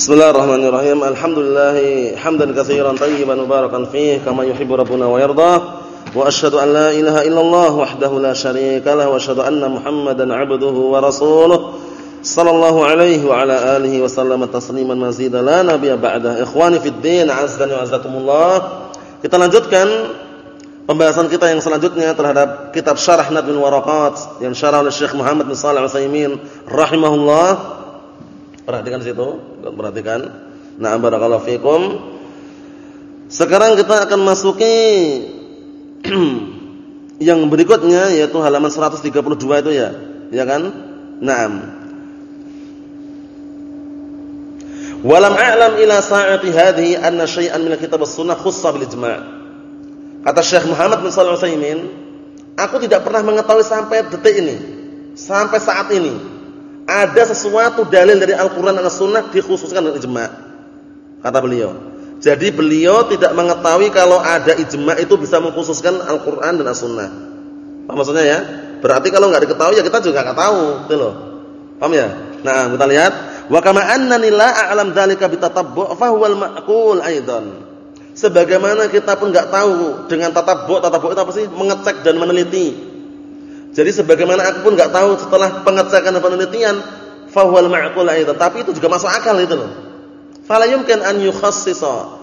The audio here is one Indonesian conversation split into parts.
Bismillahirrahmanirrahim. Alhamdulillah hamdan katsiran tayyiban mubarakan fih kama yuhibbu rabbuna wa yarda. Wa asyhadu an la ilaha illallah wahdahu la syarika lah wa asyhadu anna Muhammadan 'abduhu wa rasuluh. Sallallahu alaihi wa ala alihi wa sallama tasliman mazida la nabiyya ba'da. Ikhwani fid din, azdani wa azzakumullah. Kita lanjutkan pembahasan kita yang selanjutnya terhadap kitab Syarah Nadmul Waraqat yang syarah oleh Syekh Muhammad bin Shalih Al-Utsaimin rahimahullah. Perhatikan situ, perhatikan. Nah, barakallahu fikum. Sekarang kita akan masuki yang berikutnya yaitu halaman 132 itu ya. Ya kan? Naam. Walam a'lam ila sa'ati hadhihi anna syai'an min kitab as-sunnah khussa bil ijma'. Kata Syekh Muhammad bin Shalih Al-Utsaimin, aku tidak pernah mengetahui sampai detik ini, sampai saat ini ada sesuatu dalil dari Al-Quran dan As-Sunnah dikhususkan dengan ijma. Kata beliau. Jadi beliau tidak mengetahui kalau ada ijma itu bisa mengkhususkan Al-Quran dan As-Sunnah. Apa maksudnya ya? Berarti kalau nggak diketahui ya kita juga nggak tahu, gitu loh. Paham ya? Nah, kita lihat wa kama annani la a'lam dzalika bitatabbu' fa huwal ma'qul aidan. Sebagaimana kita pun nggak tahu dengan tatabbu', tatabbu' itu apa sih? Mengecek dan meneliti jadi sebagaimana aku pun enggak tahu setelah pengecekan dan penelitian fahwal ma'qul aidan, tapi itu juga masuk akal itu loh. Fala yumkin an yukhassisa.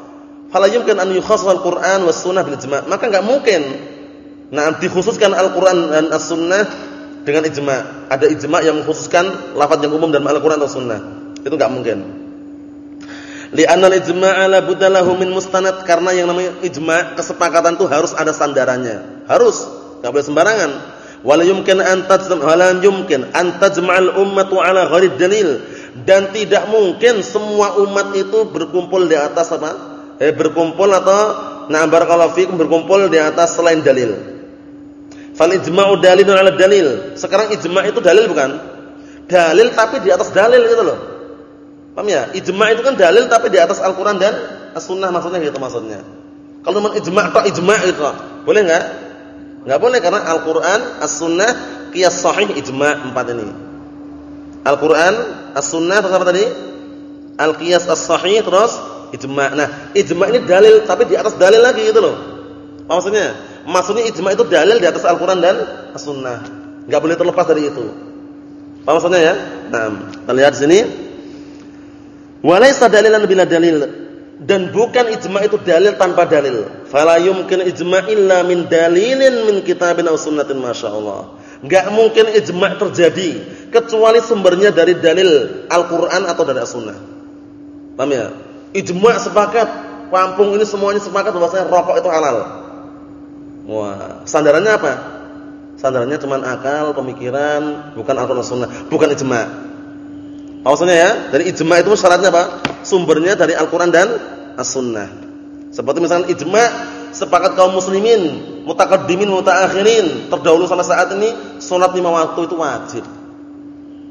Fala yumkin an yukhassisa al-Qur'an was sunnah bil ijma'. Maka enggak mungkin nah dikhususkan Al-Qur'an dan As-Sunnah dengan ijma'. Ada ijma' yang mengkhususkan lafaz yang umum dalam Al-Qur'an atau Sunnah. Itu enggak mungkin. Li'anna al-ijma'a la budda lahu min mustanad karena yang namanya ijma' kesepakatan itu harus ada sandarannya. Harus, enggak boleh sembarangan wala yumkin an tajma' wala yumkin an tajma'al ummatu ala ghairi dalil dan tidak mungkin semua umat itu berkumpul di atas apa? Eh berkumpul atau na barakallahu fikum berkumpul di atas selain dalil. Fal ijma'u dalilun ala dalil. Sekarang ijma' itu dalil bukan? Dalil tapi di atas dalil gitu loh. Paham ya? Ijma' itu kan dalil tapi di atas Al-Qur'an dan As-Sunnah maksudnya gitu maksudnya. Kalau memang ijma' atau ijma' gitu. Boleh enggak? Enggak boleh karena Al-Qur'an, As-Sunnah, qiyas sahih, ijma' empat ini. Al-Qur'an, As-Sunnah terus apa tadi? Al-qiyas as-sahih terus ijma'. Nah, ijma' ini dalil tapi di atas dalil lagi gitu loh. Apa maksudnya? Maksudnya ijma' itu dalil di atas Al-Qur'an dan As-Sunnah. Enggak boleh terlepas dari itu. Apa maksudnya ya? Nah, kita lihat di sini. Walaysa dalilan bila dalil dan bukan ijma itu dalil tanpa dalil. Fala yumkin ijma illa min dalilin min kitabin aw sunnatin masyaallah. Enggak mungkin ijma terjadi kecuali sumbernya dari dalil Al-Qur'an atau dari As-Sunnah. Paham ya? Ijma sepakat, kampung ini semuanya sepakat bahwasanya rokok itu halal. Wah, sandarannya apa? Sandarannya cuma akal, pemikiran, bukan Al-Qur'an Sunnah, bukan ijma. Maksudnya ya, dari ijma itu syaratnya apa? Sumbernya dari Al-Qur'an dan As-Sunnah. Seperti misalnya ijma sepakat kaum muslimin, mutaqaddimin mutaakhirin, terdahulu sama saat ini salat lima waktu itu wajib.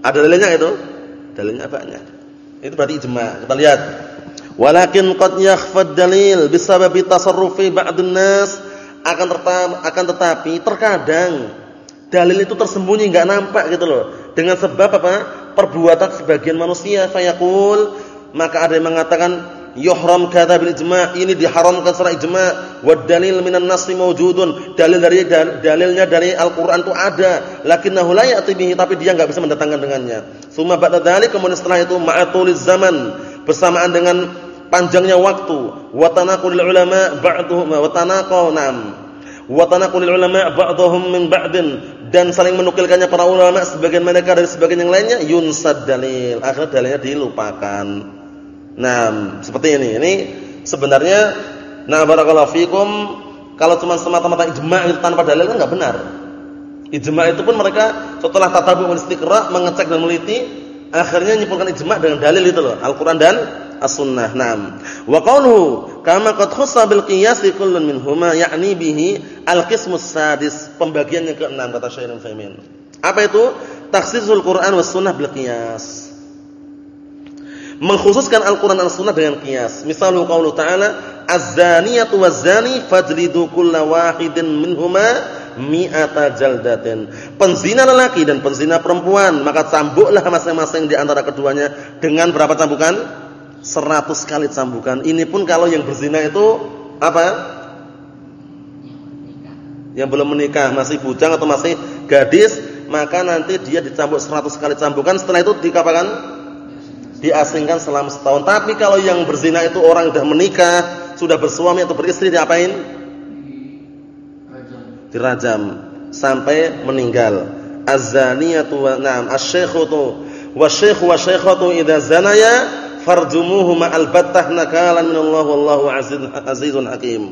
Ada dalilnya itu? Dalilnya banyak. Itu berarti ijma. Kita lihat. Walakin qad yakhfad dalil bisababi tasarrufi ba'dun nas akan akan tetapi terkadang dalil itu tersembunyi enggak nampak gitu loh. Dengan sebab apa? perbuatan sebagian manusia fayaqul maka ada yang mengatakan yuhram kata bil ijma' ini diharamkan secara ijma' wad dalil minan nasri mawjudun. Dalil dari dalilnya dari Al-Qur'an itu ada. Lakinnahu la ya'ti bihi tapi dia enggak bisa mendatangkan dengannya. Summa ba'da dzalik kemudian setelah itu ma'atuliz zaman. Bersamaan dengan panjangnya waktu. Wa tanaqulul ulama ba'dhum wa tanaqaw na'am. Wa tanaqulul ulama ba'dhum min ba'din. Dan saling menukilkannya para ulama sebagian mereka dari sebagian yang lainnya yunsad dalil. Akhirnya dalilnya dilupakan nah seperti ini ini sebenarnya nah barakallahu fikum kalau cuma semata-mata ijma' itu tanpa dalil kan enggak benar ijma' itu pun mereka setelah tatabu' istiqra mengecek dan meliti akhirnya menyimpulkan ijma' dengan dalil itu loh Al-Qur'an dan as-sunnah. Naam. Wa qawluhu kama qad khussa bil qiyas kullun minhuma ya'ni bihi al-qismus sadis, pembagian yang keenam kata Syekh Ibnu Apa itu? Takhsisul Quran was sunnah bil qiyas. Mengkhususkan Al-Qur'an dan Sunnah dengan qiyas. Misalnya qaulu ta'ala az-zaniyatu waz-zani fajlidu kulla wahidin minhuma mi'ata jaldatin. Penzina lelaki dan penzina perempuan, maka cambuklah masing-masing di antara keduanya dengan berapa cambukan? 100 kali cambukan. Ini pun kalau yang berzina itu apa? Yang belum menikah, masih bujang atau masih gadis, maka nanti dia dicambuk 100 kali cambukan. Setelah itu dikapakan? Diasingkan selama setahun. Tapi kalau yang berzina itu orang sudah menikah, sudah bersuami atau beristri diapain? Dirajam sampai meninggal. Az-zaniyatu wa na'am asy-syaikhatu wa-syaikhu wa-syaikhatu idza zanaya farjumuhuma albattah nakalan minallahu wallahu azizun hakim.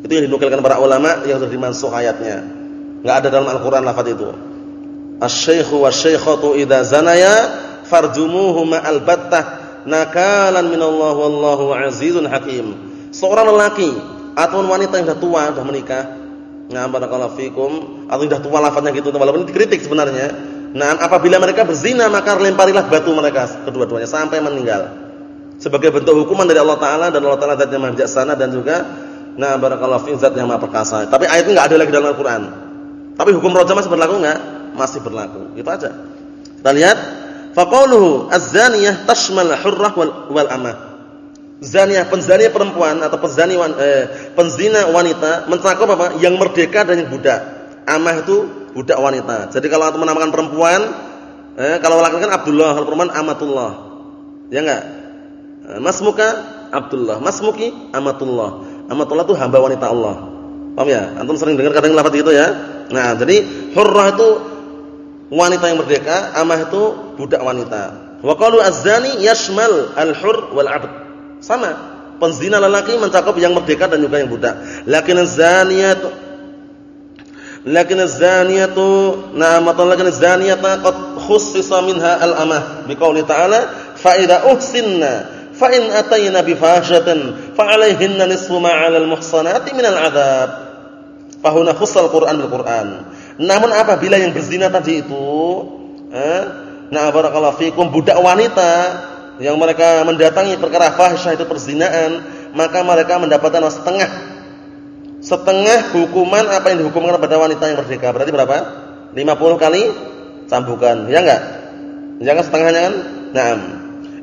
Itu yang dinukilkan para ulama yang sudah dimansuh ayatnya. Enggak ada dalam Al-Qur'an lafaz itu. Asy-syaikhu wasy-syaikhatu idza zanaya farjumuhuma albattah nakalan minallahu wallahu azizun hakim. Seorang lelaki atau wanita yang sudah tua, sudah menikah, Nah, barakallahu fikum, atau sudah tua lafaznya gitu, walaupun dikritik sebenarnya. Nah, apabila mereka berzina maka lemparilah batu mereka kedua-duanya sampai meninggal sebagai bentuk hukuman dari Allah taala dan Allah taala zat yang maha bijaksana dan juga nah barakallahu fi zat yang maha perkasa. Tapi ayat ini enggak ada lagi dalam Al-Qur'an. Tapi hukum rajam masih berlaku enggak? Masih berlaku. Itu aja. Kita lihat faqauluhu az-zaniyah tashmal hurrah wal, wal amah. Zaniyah penzania perempuan atau penzani eh, penzina wanita mencakup apa? Yang merdeka dan yang budak. Amah itu budak wanita. Jadi kalau antum menamakan perempuan eh, kalau laki-laki kan Abdullah, kalau perempuan Amatullah. Ya enggak? Eh, Masmuka Abdullah, Masmuki Amatullah. Amatullah itu hamba wanita Allah. Paham ya? Antum sering dengar kadang lafaz gitu ya. Nah, jadi hurrah itu wanita yang merdeka, amah itu budak wanita. Wa qalu az-zani yashmal al-hur wal 'abd. Sama. Penzina lelaki mencakup yang merdeka dan juga yang budak. Lakin az-zaniyatu Lakin az-zaniyatu na'am lakin az-zaniyata qad khussisa minha al-amah biqauli ta'ala fa idza uhsinna fa in atayna bi fahsyatin fa 'alaihinna nisfu ma 'alal muhsanati minal 'adzab. Fa huna khussal Qur'an bil Qur'an. Namun apabila yang berzina tadi itu eh, nah barakallahu fikum budak wanita yang mereka mendatangi perkara fahsyah itu perzinaan, maka mereka mendapatkan setengah setengah hukuman apa yang dihukumkan pada wanita yang merdeka. Berarti berapa? 50 kali cambukan. Ya enggak? Jangan setengahnya kan? Naam.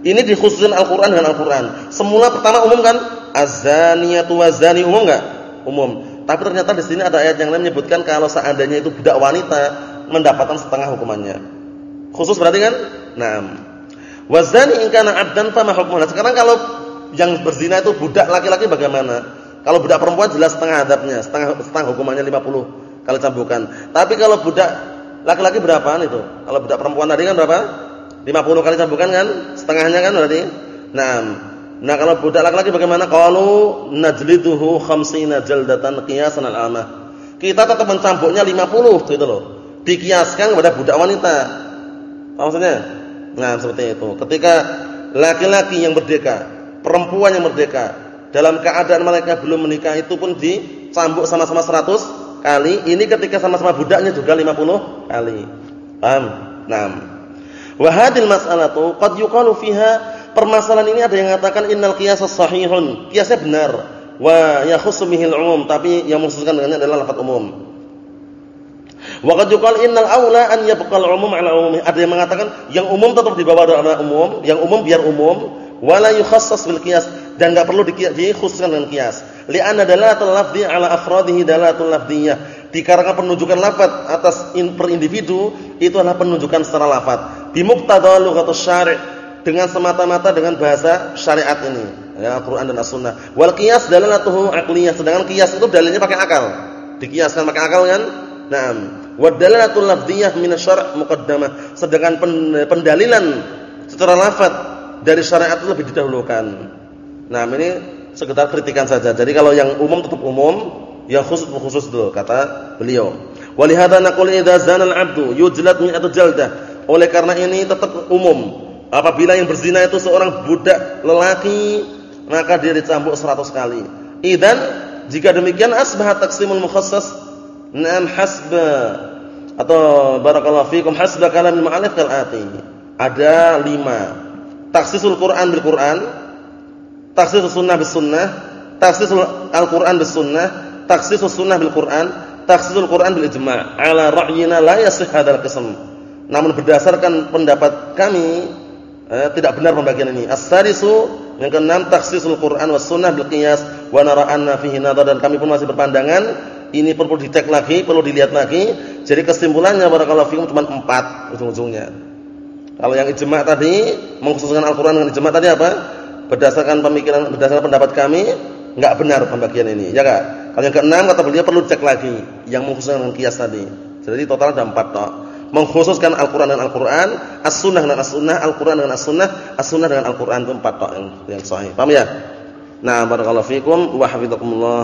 Ini dikhususkan Al-Qur'an dengan Al-Qur'an. Semula pertama umum kan? Az-zaniyatu waz-zani umum enggak? Umum. Tapi ternyata di sini ada ayat yang lain menyebutkan kalau seandainya itu budak wanita mendapatkan setengah hukumannya. Khusus berarti kan? Naam. Waz-zani in kana 'abdan fama hukmuhu. Sekarang kalau yang berzina itu budak laki-laki bagaimana? Kalau budak perempuan jelas setengah adabnya, setengah setengah hukumannya 50 kali cambukan. Tapi kalau budak laki-laki berapaan itu? Kalau budak perempuan tadi kan berapa? 50 kali cambukan kan? Setengahnya kan berarti? Nah, nah kalau budak laki-laki bagaimana? Qalu najliduhu khamsina jaldatan qiyasan al-amah. Kita tetap mencambuknya 50 gitu loh. Dikiaskan kepada budak wanita. Apa maksudnya? Nah, seperti itu. Ketika laki-laki yang merdeka, perempuan yang merdeka, dalam keadaan mereka belum menikah itu pun dicambuk sama-sama 100 kali. Ini ketika sama-sama budaknya juga 50 kali. Paham? Naam. Wa hadhil mas'alatu qad yuqalu fiha permasalahan ini ada yang mengatakan innal qiyas sahihun. Qiyasnya benar. Wa yakhussu bihil umum, tapi yang mengkhususkan dengannya adalah lafaz umum. Wa qad yuqal innal aula an yabqal umum ala umum. Ada yang mengatakan yang umum tetap dibawa dalam umum, yang umum biar umum, wala yukhassas bil qiyas dan enggak perlu dikhususkan dengan qiyas. Li'anna dalatul lafdhi ala afradihi dalatul lafdhiyah. Dikarenakan penunjukan lafaz atas in, per individu itu adalah penunjukan secara lafaz. Bimuqtada lughatus syari' dengan semata-mata dengan bahasa syariat ini, ya Al-Qur'an dan As-Sunnah. Wal qiyas dalalatuhu aqliyah, sedangkan qiyas itu dalilnya pakai akal. Dikiaskan pakai akal kan? Naam. Wa dalalatul lafdhiyah min asy-syar' muqaddamah. Sedangkan pendalilan secara lafaz dari syariat itu lebih didahulukan. Nah, ini sekedar kritikan saja. Jadi kalau yang umum tetap umum, yang khusus khusus dulu kata beliau. Walihada naqul idza zana al-'abdu yujlad mi'atu jaldah. Oleh karena ini tetap umum. Apabila yang berzina itu seorang budak lelaki, maka dia dicambuk 100 kali. Idan jika demikian asbah taqsimul mukhassas nam hasba atau barakallahu fikum hasba kalam al-mu'allif kal ati. Ada lima. Taksisul Quran bil Quran, taksisus sunnah bis sunnah, taksisul Al-Quran bis sunnah, taksisus sunnah bil Quran, taksisul Quran bil ijma'. Ala ra'yina la yasih qism. Namun berdasarkan pendapat kami eh, tidak benar pembagian ini. As-sadisu Yang keenam takhsisul Quran was sunnah bil qiyas wa nara anna fihi dan kami pun masih berpandangan ini perlu dicek lagi, perlu dilihat lagi. Jadi kesimpulannya barakallahu fikum cuma empat ujung-ujungnya. Kalau yang ijma' tadi mengkhususkan Al-Qur'an dengan ijma' tadi apa? Berdasarkan pemikiran berdasarkan pendapat kami enggak benar pembagian ini, ya enggak? Kalau yang keenam kata beliau perlu dicek lagi yang mengkhususkan dengan kias tadi. Jadi total ada empat tok. Mengkhususkan Al-Qur'an dan Al-Qur'an, As-Sunnah dengan As-Sunnah, Al-Qur'an dengan As-Sunnah, As-Sunnah dengan Al-Qur'an itu empat tok yang, yang sahih. Paham ya? Nah, barakallahu fikum wa hafizakumullah.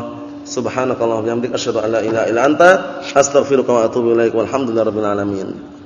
Subhanakallah wa bihamdika asyhadu an la ilaha illa anta astaghfiruka wa atubu ilaik walhamdulillahi rabbil alamin.